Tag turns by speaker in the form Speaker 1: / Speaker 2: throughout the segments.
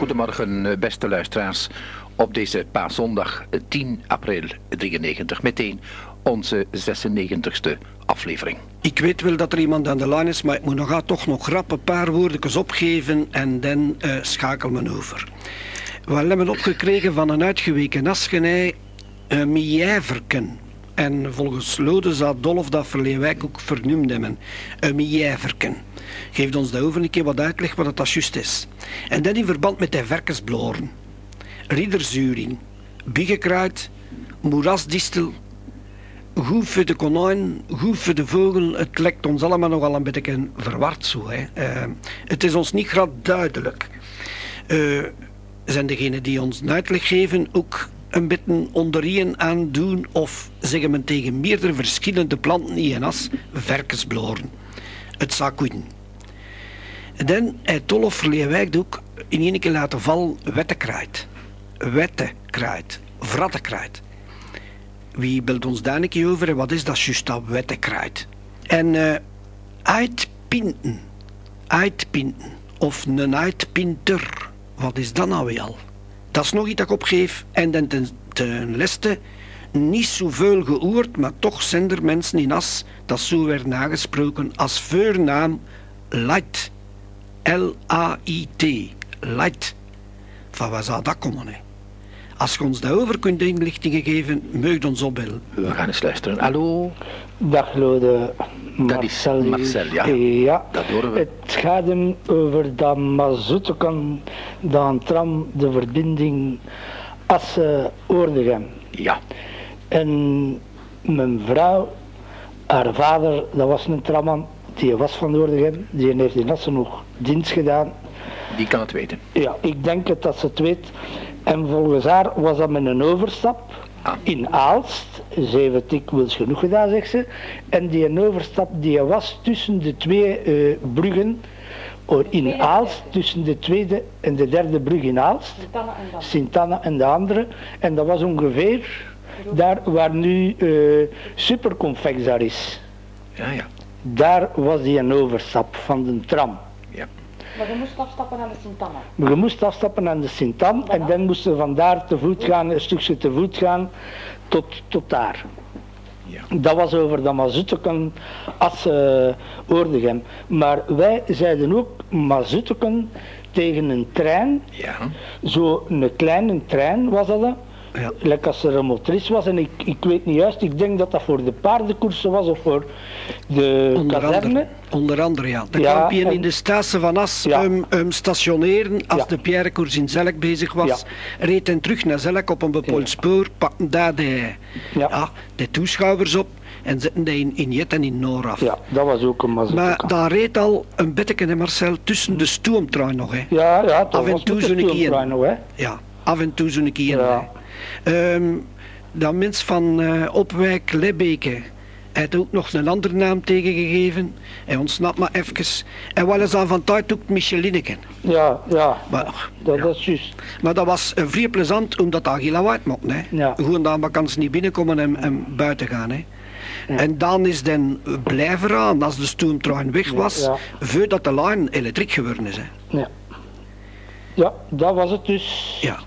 Speaker 1: Goedemorgen, eh, beste luisteraars. Op deze paaszondag 10 april 93 meteen onze 96e aflevering.
Speaker 2: Ik weet wel dat er iemand aan de lijn is, maar ik moet nog toch nog grap een paar woordjes opgeven en dan uh, schakel me over. We hebben opgekregen van een uitgeweken Asgenij een mijijverken. En volgens Lode zou Dolf dat Verleewijk ook vernoemd hebben. Een mijijverken. Geeft ons daarover een keer wat uitleg wat dat juist is. En dan in verband met de verkensbloren. Riederzuring, biggekruid, moerasdistel, goed voor de konijn, goed voor de vogel. Het lijkt ons allemaal nogal een beetje verward zo. Hè. Uh, het is ons niet grad duidelijk. Uh, zijn degenen die ons een uitleg geven ook een beetje onderien aan doen of zeggen men tegen meerdere verschillende planten in en as verkensbloren. Het zou kunnen. En dan heeft Tolof Verleewijk ook in één keer laten vallen wettenkruid. Wettenkruid. Vrattenkruid. Wie belt ons daar een keer over en wat is dat juist dat wettenkruid? En uh, uitpinten. Uitpinten. Of een uitpinter. Wat is dat nou weer al? Dat is nog iets dat ik opgeef. En dan ten, ten leste niet zoveel geoerd, maar toch zijn er mensen in As dat zo werd nagesproken als voornaam Light. L-A-I-T. Light. Van waar zou dat komen, hè? Als je ons daarover kunt inlichtingen geven, mag ons opbellen.
Speaker 1: We gaan eens luisteren. Hallo?
Speaker 3: Dag Lode.
Speaker 1: Dat is Marcel, ja.
Speaker 3: ja.
Speaker 1: Dat horen we.
Speaker 3: Het gaat hem over dat Mazoetekan, dat tram, de verbinding Assen-Oordegem.
Speaker 1: Ja.
Speaker 3: En mijn vrouw, haar vader, dat was een tramman, die was van Oordegem, die heeft in Assen nog dienst gedaan.
Speaker 1: Die kan het weten.
Speaker 3: Ja, ik denk het dat ze het weet. En volgens haar was dat met een overstap. In Aalst. Ze heeft het dikwijls genoeg gedaan, zegt ze. En die overstap die was tussen de twee eh, bruggen or in Aalst, tussen de tweede en de derde brug in Aalst. Sint-Anna en de andere. En dat was ongeveer daar waar nu uh, Superconfex daar is.
Speaker 1: Ja, ja.
Speaker 3: Daar was die een overstap van de tram.
Speaker 1: Ja.
Speaker 4: Maar je moest afstappen aan de Sint-Anna.
Speaker 3: Maar je moest afstappen aan de Sint-Anne en dan moesten we vandaar te voet gaan, een stukje te voet gaan tot, tot daar.
Speaker 1: Ja.
Speaker 3: Dat was over dat Mazuteken als uh, Oordegem. Maar wij zeiden ook Mazuteken tegen een trein,
Speaker 1: Ja.
Speaker 3: zo een kleine trein was dat.
Speaker 2: Ja.
Speaker 3: Lekker als er een motrice was en ik, ik weet niet juist, ik denk dat dat voor de paardenkoersen was of voor de
Speaker 2: Onder
Speaker 3: kazerne.
Speaker 2: andere, onder andere, ja. Dan
Speaker 3: Ja,
Speaker 2: kwam je
Speaker 3: en-
Speaker 2: in de station van As
Speaker 3: Ja.
Speaker 2: um, um, stationeren als
Speaker 3: Ja.
Speaker 2: de Pierrekoers in Zelk bezig was. Reed en terug naar Zelk op een bepaald
Speaker 3: Ja.
Speaker 2: spoor, pakten daar de,
Speaker 3: Ja.
Speaker 2: de toeschouwers op en zetten die in, in Jet en in Noor af.
Speaker 3: Ja, dat was ook een Mazuteken.
Speaker 2: Maar daar reed al een hè, Marcel, tussen de stoomtrein nog. Hè.
Speaker 3: Ja, ja, dat
Speaker 2: Af en toe zo'n keer.
Speaker 3: nog, hè.
Speaker 2: Ja, af en toe zo'n keer.
Speaker 3: Ja.
Speaker 2: Hè. Ehm, dat mens van eh, Opwijk Lebbeke heeft ook nog een andere naam tegengegeven. Hij ontsnapt maar even. En wel eens aan van tijd ook Michelineken.
Speaker 3: Ja, ja,
Speaker 2: Maar,
Speaker 3: dat
Speaker 2: ja.
Speaker 3: is juist.
Speaker 2: maar dat was eh, vrij plezant omdat dat heel lawaai mocht. Hè.
Speaker 3: Ja.
Speaker 2: Gewoon aan vakantie niet binnenkomen en, en buiten gaan. Hè. En dan is dan blijven aan als de stoomtrein weg was,
Speaker 3: ja.
Speaker 2: voordat de lijn elektriek geworden is. Hè.
Speaker 3: Ja. ja, dat was het dus.
Speaker 2: Ja.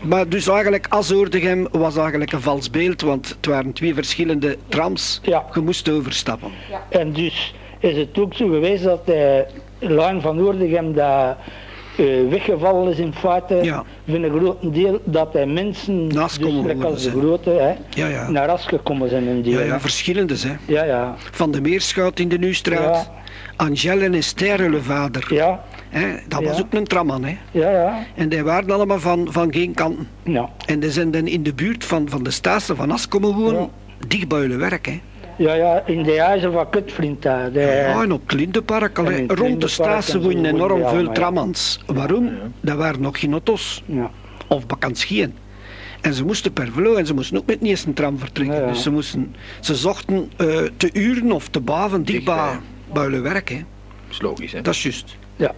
Speaker 2: Maar dus eigenlijk, Azoordegem was eigenlijk een vals beeld, want het waren twee verschillende trams.
Speaker 3: Ja.
Speaker 2: Je moest overstappen.
Speaker 3: En dus is het ook zo geweest dat de lijn van Oordegem dat eh, weggevallen is in feite
Speaker 2: Ja.
Speaker 3: van een groot deel dat de mensen, dus als de grote, hè,
Speaker 2: Ja, ja.
Speaker 3: naar As gekomen zijn in die.
Speaker 2: Ja, ja, verschillende, hè.
Speaker 3: ja, ja.
Speaker 2: Van de Meerschout in de Nieuwstraat. Angel en Esther, vader.
Speaker 3: Ja,
Speaker 2: Hè, dat was
Speaker 3: Ja.
Speaker 2: ook een tramman, hè.
Speaker 3: ja, ja.
Speaker 2: En die waren allemaal van, van geen kanten.
Speaker 3: Ja,
Speaker 2: En die zijn dan in de buurt van, van de station van As komen wonen.
Speaker 3: Ja.
Speaker 2: Dicht bij hun werk, hè.
Speaker 3: ja, ja in de huizen van daar. De,
Speaker 2: Ja, en op het Lindenpark, allee,
Speaker 3: het
Speaker 2: rond de
Speaker 3: Lindenpark
Speaker 2: station woonden enorm veel trammans. Waarom? Dat waren nog geen auto's.
Speaker 3: ja.
Speaker 2: of bakantschieën. En ze moesten per vloog en ze moesten ook met niet eens een tram vertrekken.
Speaker 3: Ja, ja.
Speaker 2: Dus ze, moesten, ze zochten eh, te uren of te baven dicht bij,
Speaker 1: Dichtbij.
Speaker 2: bij hun werk. Hè.
Speaker 1: is logisch, hè.
Speaker 2: Dat is juist.
Speaker 3: Ja.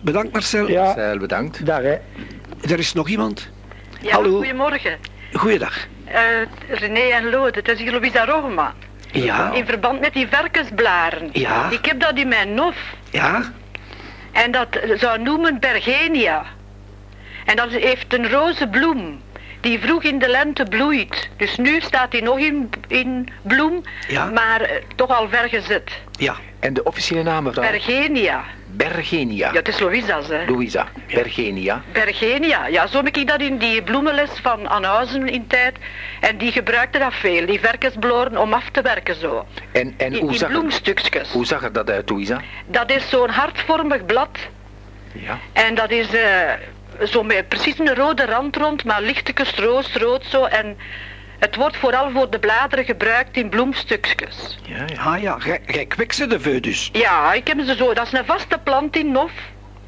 Speaker 2: Bedankt Marcel.
Speaker 3: Ja.
Speaker 1: Marcel, bedankt.
Speaker 3: Dag hè.
Speaker 2: Er is nog iemand.
Speaker 4: Ja,
Speaker 2: Hallo.
Speaker 4: goedemorgen.
Speaker 2: Goeiedag.
Speaker 4: Eh, René en Lode, het is hier Louisa Rogema.
Speaker 2: Ja,
Speaker 4: In verband met die varkensblaren.
Speaker 2: Ja.
Speaker 4: Ik heb dat in mijn nof.
Speaker 2: ja,
Speaker 4: En dat zou noemen Bergenia. En dat heeft een roze bloem. Die vroeg in de lente bloeit. Dus nu staat hij nog in, in bloem,
Speaker 2: Ja.
Speaker 4: maar eh, toch al vergezet.
Speaker 2: Ja.
Speaker 1: En de officiële naam, mevrouw?
Speaker 4: Bergenia.
Speaker 1: Bergenia.
Speaker 4: Ja, het is Louisa's, hè.
Speaker 1: Louisa. Bergenia.
Speaker 4: Bergenia, ja, zo heb ik dat in die bloemenles van Anhuizen in tijd. En die gebruikte dat veel, die verkensbloren, om af te werken zo.
Speaker 1: En, en hoe,
Speaker 4: die
Speaker 1: zag
Speaker 4: bloemstukjes.
Speaker 1: hoe zag er dat uit, Louisa?
Speaker 4: Dat is zo'n hartvormig blad.
Speaker 1: Ja.
Speaker 4: En dat is eh, zo met precies een rode rand rond, maar lichtekens roosrood zo. En het wordt vooral voor de bladeren gebruikt in bloemstukjes.
Speaker 1: Ja, ja.
Speaker 2: Ah ja, gij kwik ze de veu dus.
Speaker 4: Ja, ik heb ze zo. Dat is een vaste plant in Nof.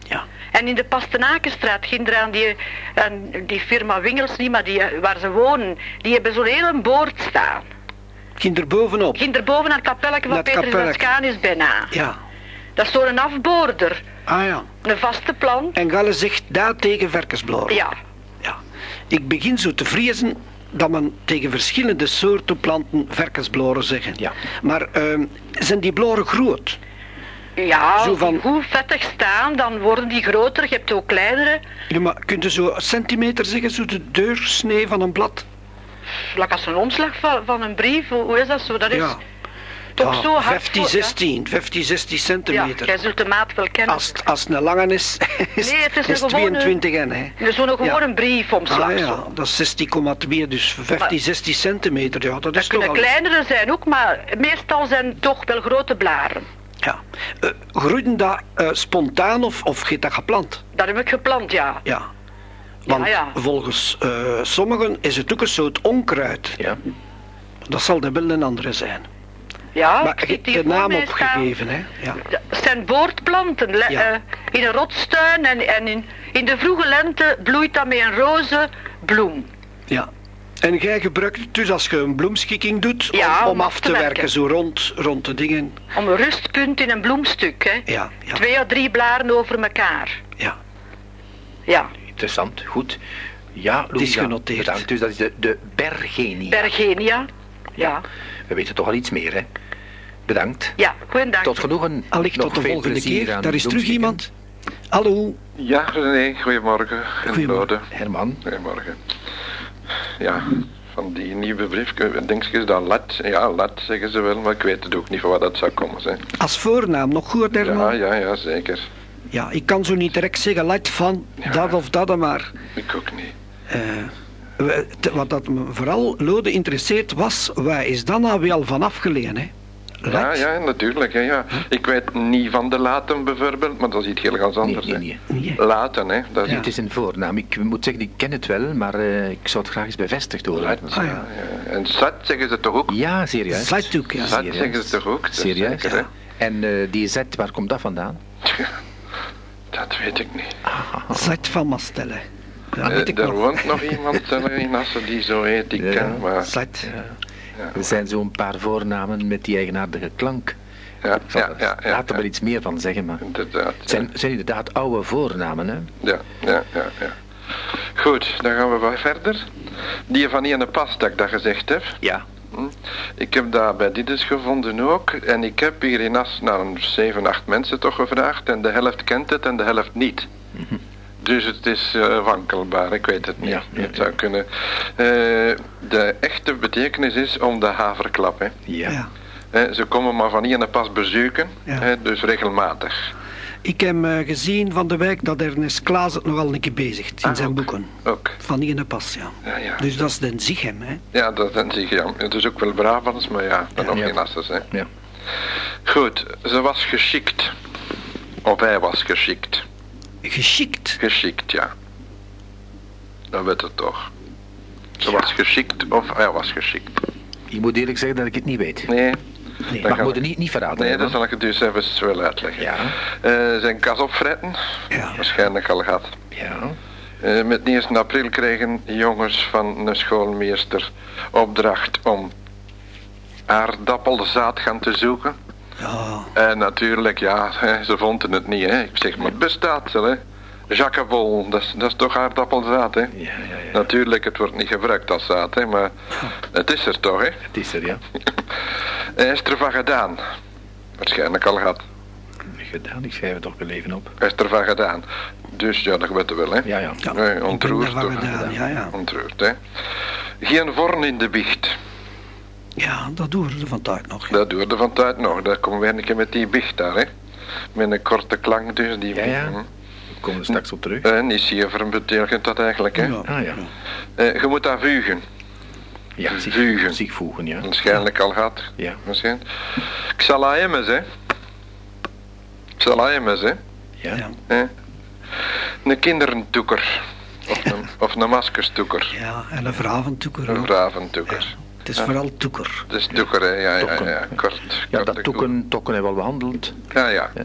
Speaker 2: Ja.
Speaker 4: En in de Pastenakenstraat ging aan die, aan die firma Wingels niet, maar die, eh, waar ze wonen, die hebben zo'n hele boord staan.
Speaker 2: Ging er bovenop.
Speaker 4: Ging er boven aan het kapelletje van Peter. Vascanus bijna.
Speaker 2: Ja.
Speaker 4: Dat is zo'n afboorder.
Speaker 2: Ah ja.
Speaker 4: Een vaste plant.
Speaker 2: En Galle zegt daar tegen verkensbloren.
Speaker 4: Ja.
Speaker 2: Ja. Ik begin zo te vrezen dat men tegen verschillende soorten planten verkensbloren zeggen.
Speaker 1: Ja.
Speaker 2: Maar ehm, zijn die bloren groot?
Speaker 4: Ja,
Speaker 2: Zo
Speaker 4: als
Speaker 2: van-
Speaker 4: die goed vettig staan, dan worden die groter. Je hebt ook kleinere.
Speaker 2: Ja, maar kunt u zo een centimeter zeggen, zo de deursnee van een blad?
Speaker 4: Like als een omslag van, van een brief. Hoe, hoe is dat zo? Dat is
Speaker 2: Ja.
Speaker 4: Toch
Speaker 2: Ja,
Speaker 4: zo hard
Speaker 2: 15,
Speaker 4: voor- ja.
Speaker 2: 16, 15, 16
Speaker 4: Ja,
Speaker 2: centimeter.
Speaker 4: jij zult de maat wel kennen.
Speaker 2: Als, het- als het een lange is, is,
Speaker 4: Nee, het is een
Speaker 2: is
Speaker 4: gewone-
Speaker 2: 22 en hè.
Speaker 4: Zo'n gewoon
Speaker 2: Ja.
Speaker 4: een briefomslag.
Speaker 2: Ah ja,
Speaker 4: zo.
Speaker 2: dat is 16,2, dus 15,
Speaker 4: Maar-
Speaker 2: 16 centimeter. Ja, dat is toch
Speaker 4: kunnen
Speaker 2: al...
Speaker 4: kleinere zijn ook, maar meestal zijn het toch wel grote blaren.
Speaker 2: Ja. Eh, groeiden dat eh, spontaan of, of gaat dat geplant?
Speaker 4: Dat heb ik geplant, ja.
Speaker 2: Ja. Want
Speaker 4: ja.
Speaker 2: volgens eh, sommigen is het ook een soort onkruid.
Speaker 1: Ja.
Speaker 2: Dat zal de wel een andere zijn.
Speaker 4: Ja,
Speaker 2: maar
Speaker 4: ik
Speaker 2: hebt
Speaker 4: die
Speaker 2: de naam opgegeven, hè? Ja.
Speaker 4: Het zijn boordplanten.
Speaker 2: Ja.
Speaker 4: eh, in een rotstuin en, en in, in de vroege lente bloeit dat met een roze bloem.
Speaker 2: ja. En jij gebruikt het dus als je een bloemschikking doet
Speaker 4: Ja,
Speaker 2: om,
Speaker 4: om
Speaker 2: af te werken. zo rond, rond de dingen.
Speaker 4: Om een rustpunt in een bloemstuk, hè.
Speaker 2: Ja, ja,
Speaker 4: Twee of drie blaren over elkaar.
Speaker 2: ja.
Speaker 4: Ja,
Speaker 1: Interessant, goed. Ja, Louisa,
Speaker 2: genoteerd.
Speaker 1: bedankt. Dus dat is de, de Bergenia.
Speaker 4: Bergenia. Ja,
Speaker 1: We weten toch al iets meer, hè? Bedankt.
Speaker 4: ja, goeiedag.
Speaker 1: Tot genoegen.
Speaker 2: Allicht
Speaker 1: Nog
Speaker 2: tot de volgende keer. Daar is terug iemand. Hallo.
Speaker 5: Ja, René, goedemorgen. En
Speaker 2: Goedemorgen.
Speaker 1: Herman.
Speaker 5: Goedemorgen. Ja, van die nieuwe brief, denk je dat lat? Ja, lat zeggen ze wel, maar ik weet het ook niet van wat dat zou komen zijn.
Speaker 2: Als voornaam nog goed,
Speaker 5: Ja,
Speaker 2: Herman?
Speaker 5: ja, ja, zeker.
Speaker 2: Ja, ik kan zo niet direct zeggen, light van
Speaker 5: Ja.
Speaker 2: dat of dat, maar...
Speaker 5: Ik ook niet.
Speaker 2: eh, wat dat me vooral Lode interesseert was, waar is dan nou weer al van afgeleden, hè?
Speaker 5: Ja, ja, natuurlijk. hè, Ja. Ik weet niet van de laten bijvoorbeeld, maar dat is iets heel ganz anders.
Speaker 1: nee, nee.
Speaker 2: Nee, hè?
Speaker 5: Laten, hè. Dat is
Speaker 1: Het is een voornaam. Ik moet zeggen, ik ken het wel, maar eh, ik zou het graag eens bevestigd horen.
Speaker 2: Ah, ja.
Speaker 5: ja, ja. En zat zeggen ze toch ook?
Speaker 1: Ja, serieus.
Speaker 2: Ja.
Speaker 5: Zat
Speaker 1: serieus.
Speaker 5: zeggen ze toch ook?
Speaker 1: Serieus?
Speaker 5: zeker.
Speaker 1: En eh, die Z, waar komt dat vandaan?
Speaker 5: Dat weet ik niet.
Speaker 2: Slijt van Mastelle.
Speaker 5: Eh, er
Speaker 2: nog.
Speaker 5: woont nog iemand eh, in Assen die zo heet, ik ken, maar...
Speaker 2: Slijt.
Speaker 1: Er zijn zo'n paar voornamen met die eigenaardige klank.
Speaker 5: Ja, ja,
Speaker 1: er
Speaker 5: ja, ja,
Speaker 1: later wel
Speaker 5: ja.
Speaker 1: iets meer van zeggen, maar
Speaker 5: Inderdaad.
Speaker 1: het zijn, zijn inderdaad oude voornamen, hè?
Speaker 5: Ja, ja, ja, ja. Goed, dan gaan we wat verder. Die van Iene Pas dat ik dat gezegd heb.
Speaker 1: Ja.
Speaker 5: Hm. Ik heb dat bij dit eens gevonden ook. En ik heb hier in As naar een 7, 8 mensen toch gevraagd. En de helft kent het en de helft niet. Dus het is eh, wankelbaar, ik weet het niet.
Speaker 1: Ja, ja,
Speaker 5: het zou kunnen. Eh, de echte betekenis is om de haverklap. Hè.
Speaker 1: Ja.
Speaker 5: Eh, ze komen maar van Iene Pas bezoeken,
Speaker 2: Ja.
Speaker 5: hè, dus regelmatig.
Speaker 2: Ik heb eh, gezien van de wijk dat Ernest Klaas het nogal een keer bezigt in
Speaker 5: Ah,
Speaker 2: zijn
Speaker 5: ook.
Speaker 2: boeken.
Speaker 5: Ook.
Speaker 2: Van Iene Pas, ja.
Speaker 5: Ja, ja.
Speaker 2: Dus dat is de Zichem, hè.
Speaker 5: Ja, dat is zich ja. Het is ook wel Brabants, maar ja, dan nog
Speaker 1: Ja.
Speaker 5: geen Assers, hè.
Speaker 1: Ja.
Speaker 5: Goed, ze was geschikt. Of hij was geschikt.
Speaker 2: Geschikt.
Speaker 5: Geschikt, ja. Dat weet het toch. Ze was geschikt of hij was geschikt.
Speaker 1: Ik moet eerlijk zeggen dat ik het niet weet.
Speaker 5: Nee,
Speaker 2: Nee.
Speaker 5: Dan
Speaker 1: Maar ik moet het niet, niet verraden.
Speaker 5: nee dat zal ik het dus even wel uitleggen.
Speaker 1: Ja.
Speaker 5: Eh, zijn kas opfretten,
Speaker 2: Ja.
Speaker 5: waarschijnlijk al gehad.
Speaker 1: Ja.
Speaker 5: Eh, met 1 april kregen jongens van een schoolmeester opdracht om aardappelzaad gaan te zoeken.
Speaker 2: Ja.
Speaker 5: En natuurlijk, ja, ze vonden het niet, hè. Ik zeg, maar het bestaat wel, hè. Jacquebol, dat is, dat is toch aardappelzaad, hè.
Speaker 1: Ja, ja, ja.
Speaker 5: Natuurlijk, het wordt niet gebruikt als zaad, hè, maar het is er toch, hè.
Speaker 1: Het is er, ja.
Speaker 5: Hij is er van gedaan. Waarschijnlijk al gehad.
Speaker 1: gedaan, ik schrijf het toch wel even op.
Speaker 5: Hij is ervan gedaan. Dus ja, dat weet wel, hè?
Speaker 1: Ja, ja.
Speaker 2: Ja,
Speaker 5: Nee, ontroerd toch?
Speaker 2: gedaan, ja, ja.
Speaker 5: Ontroerd, hè? Geen vorn in de biecht.
Speaker 2: Ja, dat doen we van tijd nog.
Speaker 5: Dat duurde van tijd nog. Daar komen we een keer met die biecht daar, hè? Met een korte klank dus. Die
Speaker 1: Ja, ja.
Speaker 5: Hm.
Speaker 1: We komen er straks op terug.
Speaker 5: Eh, niet zeer betekent dat eigenlijk, hè?
Speaker 2: Ja.
Speaker 1: Ah ja.
Speaker 5: Eh, je moet dat vugen.
Speaker 1: Ja, zich,
Speaker 5: Vugen.
Speaker 1: zich voegen, ja.
Speaker 5: Waarschijnlijk al gehad.
Speaker 1: Ja.
Speaker 5: Misschien. Xalaemes, hè? Xalaemes, hè?
Speaker 1: Ja.
Speaker 2: Ja.
Speaker 5: hè? Een kinderentoeker. Of een, of een maskerstoeker.
Speaker 2: Ja, en een vraventoeker
Speaker 5: Een
Speaker 2: ook. Is vooral toeker.
Speaker 5: Dat is toeker, hè? Ja, ja, ja. Kort.
Speaker 1: Ja, dat toeken, toeken hebben we al behandeld.
Speaker 5: Ja, ja.
Speaker 1: Ja.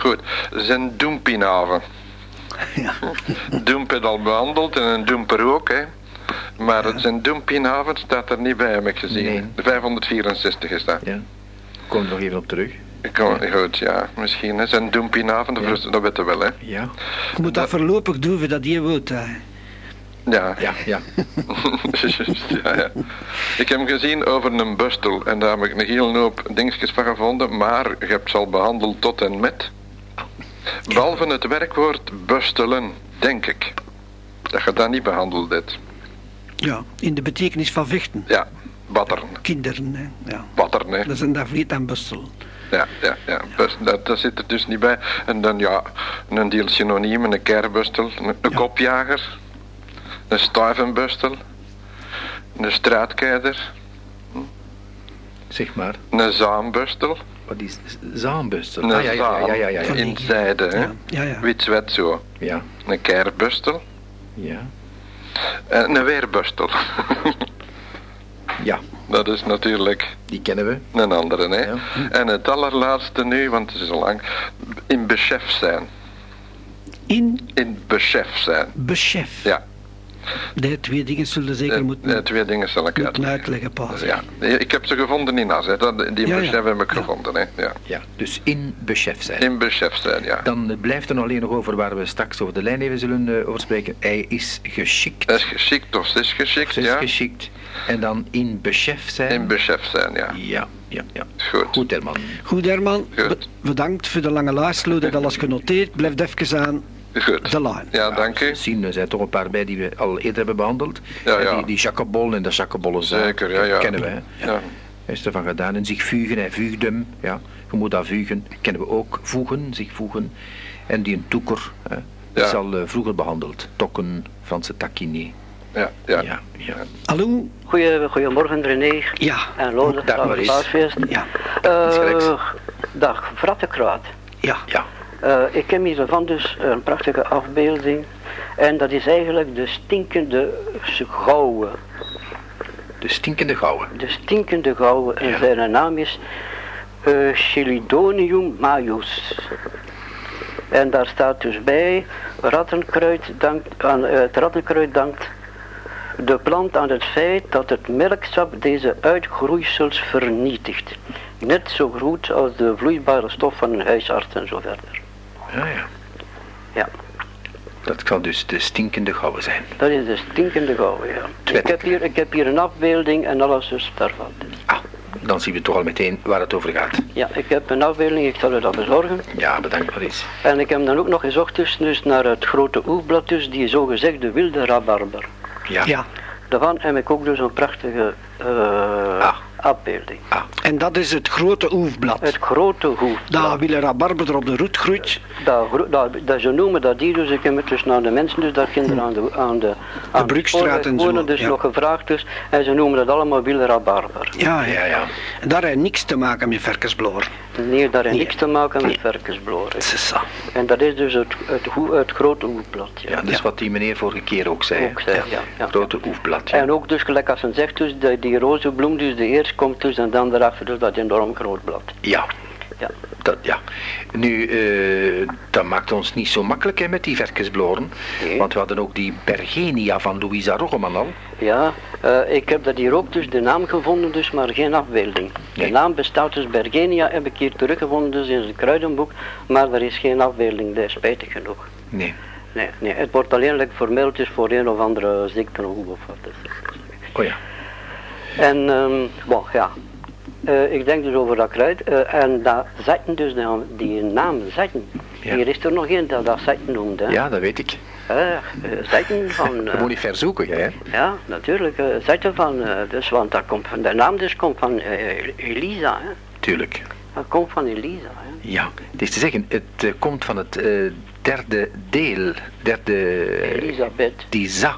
Speaker 5: Goed. Zijn doempinaven.
Speaker 2: Ja.
Speaker 5: Doemp het al behandeld en een doemper ook, hè? Maar het zijn doempinaven staat er niet bij, heb ik gezien.
Speaker 1: Nee.
Speaker 5: De 564 is dat.
Speaker 1: Ja. Kom er nog even op terug.
Speaker 5: Ik kan, Goed, ja, misschien. Hè. Zijn doempinaven, dat,
Speaker 1: Ja.
Speaker 5: dat weten we wel, hè?
Speaker 1: Ja.
Speaker 2: Je moet dat voorlopig doen voordat die wilt. Hè.
Speaker 5: Ja.
Speaker 1: Ja, ja.
Speaker 5: ja, ja. Ik heb hem gezien over een bustel en daar heb ik een hele hoop dingetjes van gevonden, maar je hebt ze al behandeld tot en met. Behalve het werkwoord bustelen, denk ik. Dat je dat niet behandeld hebt.
Speaker 2: Ja, in de betekenis van vechten.
Speaker 5: Ja, batteren.
Speaker 2: Kinderen, hè. Ja.
Speaker 5: Batteren, hè.
Speaker 2: Dat zijn daar vliet en bustel.
Speaker 5: Ja, ja, ja. Bus- dat, dat zit er dus niet bij. En dan ja, een deel synoniemen, een kerbustel, een, een kopjager, een stuivenbustel, een straatkeider,
Speaker 1: Zeg maar.
Speaker 5: een zaambustel,
Speaker 1: Wat is zaambustel?
Speaker 5: een
Speaker 1: Ah, ja, ja, ja, ja, ja, ja.
Speaker 5: in zijde, hè.
Speaker 2: Ja, ja, ja.
Speaker 5: Wit zwet zo.
Speaker 1: Ja,
Speaker 5: Een kerbustel
Speaker 1: ja.
Speaker 5: en een weerbustel.
Speaker 1: Ja,
Speaker 5: dat is natuurlijk
Speaker 1: die kennen we.
Speaker 5: een andere, hè.
Speaker 1: Ja.
Speaker 5: En het allerlaatste nu, want het is al lang, in besef zijn.
Speaker 2: In
Speaker 5: In besef zijn.
Speaker 2: besef.
Speaker 5: Ja.
Speaker 2: De twee dingen zullen zeker
Speaker 5: De,
Speaker 2: moeten,
Speaker 5: de twee dingen zal ik
Speaker 2: moeten
Speaker 5: uitleggen. Ja, ik heb ze gevonden in As, hè. Dat, die
Speaker 2: Ja, ja.
Speaker 5: heb ik
Speaker 2: Ja.
Speaker 5: gevonden, hè. Ja.
Speaker 1: Ja, dus in besef zijn.
Speaker 5: In besef zijn, ja.
Speaker 1: Dan blijft er nog alleen nog over waar we straks over de lijn even zullen eh, over spreken. Hij is geschikt.
Speaker 5: Dat is geschikt of ze is geschikt,
Speaker 1: ze is
Speaker 5: ja.
Speaker 1: geschikt. En dan in besef zijn.
Speaker 5: In besef zijn, ja.
Speaker 1: Ja, ja, ja.
Speaker 5: Goed.
Speaker 1: Goed, Herman.
Speaker 2: Goed Herman,
Speaker 5: Goed.
Speaker 2: be- bedankt voor de lange luisterloop. Dat alles genoteerd. Blijf even aan
Speaker 5: Goed.
Speaker 2: de lijn.
Speaker 5: Ja, dank u.
Speaker 1: Zien, er zijn toch een paar bij die we al eerder hebben behandeld.
Speaker 5: Ja,
Speaker 1: Eh,
Speaker 5: ja.
Speaker 1: Die, die jacobol en de jacobole zaak.
Speaker 5: Zeker, ja, ja.
Speaker 1: Kennen we, hè.
Speaker 5: Ja.
Speaker 1: Hij is ervan gedaan. En zich vugen, hij vuugt hem. Ja, je moet dat vugen. Kennen we ook. Voegen, zich voegen. En die een toeker. Hè. Dat
Speaker 5: Ja.
Speaker 1: is al eh, vroeger behandeld. Tokken, Franse taquiné.
Speaker 5: Ja, ja.
Speaker 1: Ja, ja.
Speaker 2: Hallo?
Speaker 6: Goeie, goedemorgen René
Speaker 2: Ja.
Speaker 6: en Lode,
Speaker 1: Dag,
Speaker 6: dag
Speaker 1: Maurice.
Speaker 2: Ja.
Speaker 6: Eh dag, Vrattenkruid.
Speaker 2: Ja.
Speaker 1: Ja.
Speaker 6: Eh, ik heb hier van dus een prachtige afbeelding. En dat is eigenlijk de stinkende gouden.
Speaker 1: De stinkende gouden.
Speaker 6: De stinkende gouden. En
Speaker 1: Ja.
Speaker 6: zijn naam is eh Chelidonium majus. En daar staat dus bij, rattenkruid dankt, aan, eh, het rattenkruid dankt de plant aan het feit dat het melksap deze uitgroeisels vernietigt. Net zo goed als de vloeibare stof van een huisarts en zo verder.
Speaker 1: Ja, ja.
Speaker 6: Ja,
Speaker 1: Dat kan dus de stinkende gouden zijn.
Speaker 6: dat is de stinkende gouden, ja. Ik heb hier, ik heb hier een afbeelding en alles dus daarvan.
Speaker 1: Ah, dan zien we toch al meteen waar het over gaat.
Speaker 6: Ja, ik heb een afbeelding, ik zal u dat bezorgen.
Speaker 1: Ja, bedankt Maurice.
Speaker 6: En ik heb dan ook nog gezocht dus, dus naar het grote oefblad, dus die zogezegde wilde rabarber.
Speaker 1: Ja.
Speaker 2: Ja.
Speaker 6: Daarvan heb ik ook dus een prachtige eh,
Speaker 1: Ah.
Speaker 6: afbeelding.
Speaker 1: Ah,
Speaker 2: En dat is het grote oefblad.
Speaker 6: Het grote hoef.
Speaker 2: Daar wil rabarber er op de roet groeit.
Speaker 6: Dat, dat, dat, ze noemen dat hier, dus ik heb het dus naar de mensen, dus daar kinderen aan de, aan de, aan
Speaker 2: Brugstraat en zo,
Speaker 6: wonen, dus
Speaker 2: ja.
Speaker 6: nog gevraagd dus, en ze noemen dat allemaal wielrabarber.
Speaker 2: Ja,
Speaker 1: ja,
Speaker 2: ja.
Speaker 1: ja.
Speaker 2: En daar heeft niks te maken met verkensbloor.
Speaker 6: Nee, daar heeft
Speaker 2: Nee.
Speaker 6: niks te maken met
Speaker 2: zo.
Speaker 6: En dat is dus het, het, hoe- het grote hoefblad. Ja.
Speaker 1: Ja, dat is wat die meneer vorige keer ook zei.
Speaker 6: Ook zei, ja, ja.
Speaker 1: Grote oefblad. Ja.
Speaker 6: En ook dus gelijk als ze zegt, dus, die, die roze bloem, dus de eerst komt dus en dan dus dat enorm groot blad.
Speaker 1: ja.
Speaker 6: Ja.
Speaker 1: Dat, ja. Nu, eh, dat maakt ons niet zo makkelijk hè, met die verkensbloren.
Speaker 6: Nee.
Speaker 1: Want we hadden ook die Bergenia van Louisa Roggeman al.
Speaker 6: Ja, eh, ik heb dat hier ook dus de naam gevonden, dus maar geen afbeelding.
Speaker 1: Nee.
Speaker 6: De naam bestaat dus Bergenia, heb ik hier teruggevonden dus in zijn kruidenboek, maar er is geen afbeelding, dat is spijtig genoeg.
Speaker 1: Nee.
Speaker 6: Nee, nee, het wordt alleen vermeld dus voor een of andere ziekte of wat. Dus.
Speaker 1: Oh ja.
Speaker 6: En, bon, ja. Eh, ik denk dus over dat kruid. eh, en dat zetten dus, nou, die naam zetten.
Speaker 1: Ja.
Speaker 6: Hier is er nog één dat dat zetten noemt. Hè.
Speaker 1: Ja, dat weet ik.
Speaker 6: Eh, zetten van...
Speaker 1: Je moet niet ver zoeken, hè.
Speaker 6: ja, natuurlijk. zetten van... dus, want dat komt van, de naam dus komt van Elisa. Hè.
Speaker 1: Tuurlijk.
Speaker 6: Dat komt van Elisa. Hè.
Speaker 1: Ja, het is te zeggen, het komt van het derde deel, derde...
Speaker 6: Elisabeth.
Speaker 1: Die za,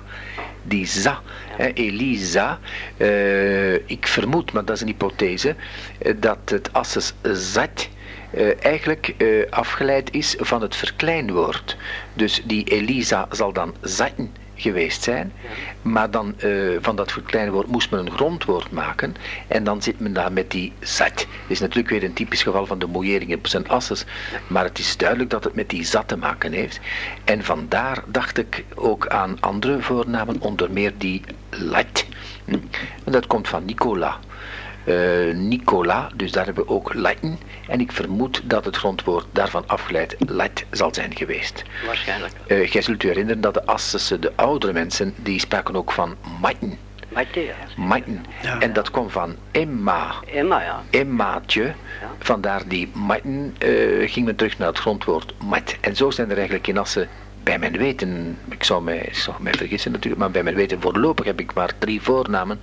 Speaker 1: die za, hè, Elisa. Eh, ik vermoed, maar dat is een hypothese, eh, dat het asses zat eh, eigenlijk afgeleid is van het verkleinwoord. Dus die Elisa zal dan zatten geweest zijn, maar dan eh, van dat verkleinwoord moest men een grondwoord maken en dan zit men daar met die zat. Het is natuurlijk weer een typisch geval van de mouillering op zijn asses, maar het is duidelijk dat het met die zat te maken heeft. En vandaar dacht ik ook aan andere voornamen, onder meer die lat. Hm. En dat komt van Nicola. Eh, Nicola, dus daar hebben we ook Latin. En ik vermoed dat het grondwoord daarvan afgeleid lat zal zijn geweest.
Speaker 6: Waarschijnlijk.
Speaker 1: Eh, jij zult u herinneren dat de Assense, de oudere mensen, die spraken ook van maiten.
Speaker 6: Maite, ja.
Speaker 1: Maiten.
Speaker 2: Ja.
Speaker 1: En dat kwam van Emma.
Speaker 6: Emma, ja.
Speaker 1: Emmaatje. Vandaar die maiten eh, ging men terug naar het grondwoord mat. En zo zijn er eigenlijk in Assen, bij mijn weten, ik zou mij, zou mij vergissen natuurlijk, maar bij mijn weten voorlopig heb ik maar drie voornamen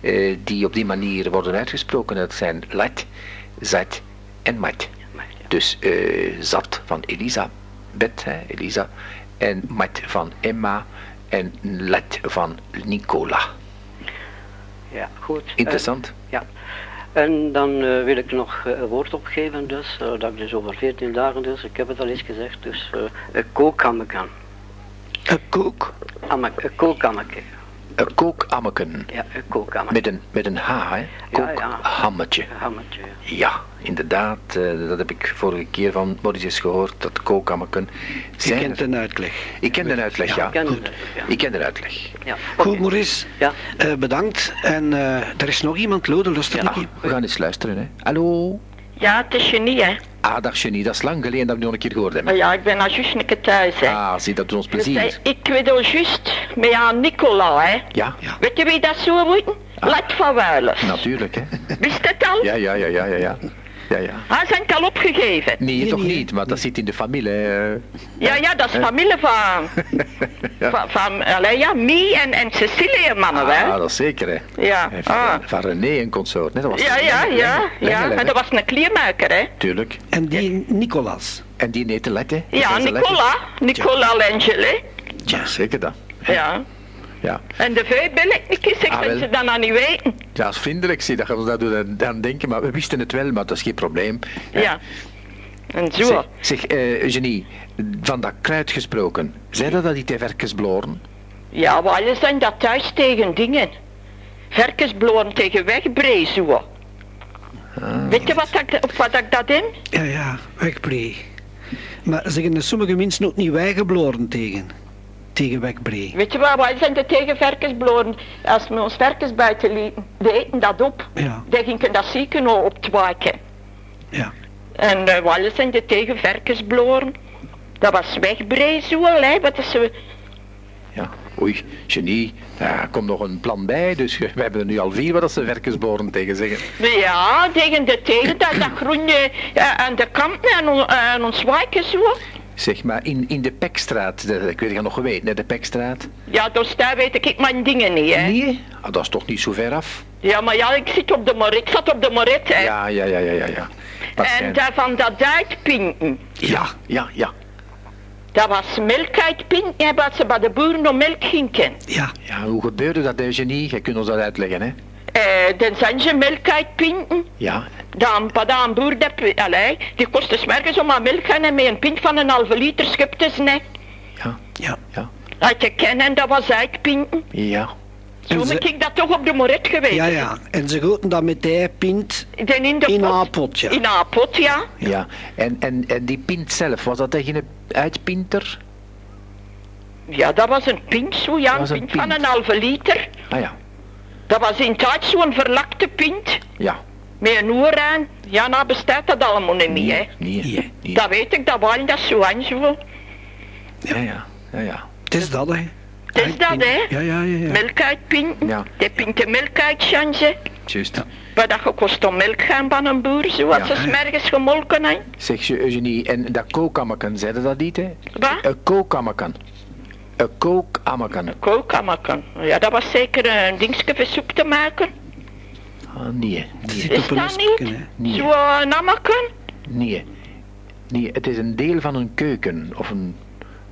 Speaker 1: eh, die op die manier worden uitgesproken. Dat zijn lat, zat en mat. Dus eh, zat van Elisabeth, hè, Elisa, en mat van Emma en let van Nicola.
Speaker 6: Ja, goed.
Speaker 1: Interessant.
Speaker 6: Eh, ja. En dan eh, wil ik nog eh, een woord opgeven, dus, eh, dat ik dus over 14 dagen dus, ik heb het al eens gezegd, dus uh, een kookhammeken.
Speaker 2: Een kook.
Speaker 6: Ammek- Een kookhammeke.
Speaker 1: Een kookammeken.
Speaker 6: Ja, een kookhammeke.
Speaker 1: Met een, met een H, hè?
Speaker 6: Ja, ja.
Speaker 1: Kookhammetje.
Speaker 6: Een hammetje, ja.
Speaker 1: Ja, inderdaad. eh, dat heb ik vorige keer van Maurice gehoord, dat kookammeken
Speaker 2: Je
Speaker 1: zijn
Speaker 2: kent
Speaker 1: er.
Speaker 2: een uitleg.
Speaker 1: Ik ken de uitleg, ja.
Speaker 6: Ik ken
Speaker 2: goed.
Speaker 6: ja.
Speaker 1: Ik ken de uitleg.
Speaker 6: Ja,
Speaker 2: Goed. Maurice.
Speaker 6: Ja.
Speaker 2: Eh, bedankt. En eh, er is nog iemand, Lode, luister
Speaker 1: Ah, we gaan eens luisteren, hè. Hallo?
Speaker 7: Ja, het is genie, hè.
Speaker 1: Ah, dag Jenny, dat is lang geleden dat we nog een keer gehoord hebben.
Speaker 7: Maar ja, ik ben al juist een keer thuis, hè.
Speaker 1: Ah, zie, dat doet ons
Speaker 7: Dus,
Speaker 1: plezier.
Speaker 7: ik weet al juist met aan Nicola, hè.
Speaker 1: Ja,
Speaker 7: Weet je wie dat zou moeten?
Speaker 1: Ah.
Speaker 7: Let van Wuilers.
Speaker 1: natuurlijk, hè.
Speaker 7: Wist het al?
Speaker 1: Ja, ja, ja, ja, ja, ja. Ja, ja.
Speaker 7: Hij zijn al opgegeven.
Speaker 1: Nee,
Speaker 2: Nee,
Speaker 1: toch
Speaker 2: nee,
Speaker 1: niet, maar dat zit in de familie. hè.
Speaker 7: Ja, ja, dat is familie van...
Speaker 1: Ja.
Speaker 7: Van, van allee, ja, Mie en, en Cecilie mannen,
Speaker 1: Ah,
Speaker 7: hè.
Speaker 1: dat is zeker, hè.
Speaker 7: Ja,
Speaker 1: En
Speaker 7: ah.
Speaker 1: Van, van René en consort, hè. Dat was
Speaker 7: Ja, ja, ja, ja. En dat was een kleermaker, hè.
Speaker 1: Tuurlijk.
Speaker 2: En die Nicolas.
Speaker 1: En die heette Let, hè.
Speaker 7: Ja. Nicola. Nicola Langele.
Speaker 1: Ja, zeker dat.
Speaker 7: Ja.
Speaker 1: Ja.
Speaker 7: En de vee ben ik ik
Speaker 1: Ah, wel.
Speaker 7: ze dan aan niet weten.
Speaker 1: Ja, als vriendelijk zie dat je ons dat doet aan- aan denken, maar we wisten het wel, maar dat is geen probleem.
Speaker 7: Ja. En zo.
Speaker 1: Zeg, zeg eh, Eugenie, van dat kruid gesproken, zei dat dat die te verkensbloren?
Speaker 7: Ja, wij zijn dat thuis tegen dingen. Verkensbloren tegen wegbree zo. Weet je wat ik, op wat ik dat in?
Speaker 2: Ja, ja, wegbree. Maar zeggen sommige mensen ook niet wijgebloren tegen? Tegen.
Speaker 7: Weet je wat, wij zijn er tegen verkensbloren. Als we ons verkens buiten lieten, we eten dat op.
Speaker 2: Ja.
Speaker 7: Dan gingen dat zieken op te waken.
Speaker 2: Ja.
Speaker 7: En uh, wij zijn er tegen verkensbloren. Dat was wegbree zo, hè. Wat is zo...
Speaker 1: Ja, oei, genie, daar komt nog een plan bij, dus we hebben er nu al vier wat dat ze verkensboren tegen zeggen.
Speaker 7: Ja, tegen de tegen dat, dat groene eh, aan de kanten en, on- en ons wijken zo.
Speaker 1: Zeg maar, in, in de Pekstraat, de, ik weet het nog geweten, hè, de Pekstraat.
Speaker 7: Ja, dus daar weet ik mijn dingen niet, hè.
Speaker 1: Nee? Ah, dat is toch niet zo ver af?
Speaker 7: Ja, maar ja, ik zit op de moret, ik zat op de moret, hè.
Speaker 1: Ja, ja, ja, ja, ja. ja.
Speaker 7: En
Speaker 1: zijn-
Speaker 7: daar van dat uitpinten,
Speaker 1: Ja, ja, ja.
Speaker 7: dat was melk uitpinten, wat ze bij de boeren om melk ginken.
Speaker 2: Ja.
Speaker 1: Ja, hoe gebeurde dat, hè, genie? Jij kunt ons dat uitleggen, hè?
Speaker 7: Eh, dan zijn ze melk uitpinten.
Speaker 1: Ja,
Speaker 7: Dan, bij een boer, dat, allee, die kostte smergens om aan melk gaan en met een pint van een halve liter schepte ze, nee.
Speaker 1: ja,
Speaker 2: Ja.
Speaker 1: ja,
Speaker 7: Had je kennen, en dat was uitpinten.
Speaker 1: ja.
Speaker 7: Zo
Speaker 2: ze-
Speaker 7: ik dat toch op de moret geweest.
Speaker 2: Ja, ja. En ze goten dat met die pint
Speaker 7: in de
Speaker 2: in
Speaker 7: pot.
Speaker 2: haar pot, ja.
Speaker 7: In haar pot, ja.
Speaker 1: Ja, en, en, en die pint zelf, was dat tegen een uitpinter?
Speaker 7: Ja, dat was een pint zo, ja, een pint van een halve liter.
Speaker 1: Ah ja,
Speaker 7: Dat was in tijd zo'n verlakte pint.
Speaker 1: ja.
Speaker 7: Met een oor aan. Ja, nou bestaat dat allemaal niet meer, hè.
Speaker 1: Nee,
Speaker 2: Nee.
Speaker 1: nee.
Speaker 7: Dat weet ik, dat waren dat zo zo.
Speaker 1: Ja, ja, ja, ja.
Speaker 2: Het is dat, hè.
Speaker 7: Het is dat, hè.
Speaker 2: Ja, ja, ja. ja.
Speaker 7: Melk uitpinten.
Speaker 1: Ja.
Speaker 7: De pinten melk uitchangen.
Speaker 1: juist.
Speaker 7: Waar dat je kost om melk gaan van een boer, zoals
Speaker 1: Ja.
Speaker 7: ze smergens gemolken hebben.
Speaker 1: Zeg je, Eugenie, en dat kookammerken, zeiden dat niet, hè?
Speaker 7: Wat?
Speaker 1: Een kookammerken. Een kookammerken.
Speaker 7: Kookamakken. Ja, dat was zeker een dingetje voor soep te maken.
Speaker 1: Ah, nee,
Speaker 2: Het
Speaker 1: nee,
Speaker 2: zit
Speaker 7: Is
Speaker 2: op een
Speaker 7: dat niet?
Speaker 1: nee,
Speaker 7: Zo een ammakken?
Speaker 1: nee. Nee, het is een deel van een keuken, of een...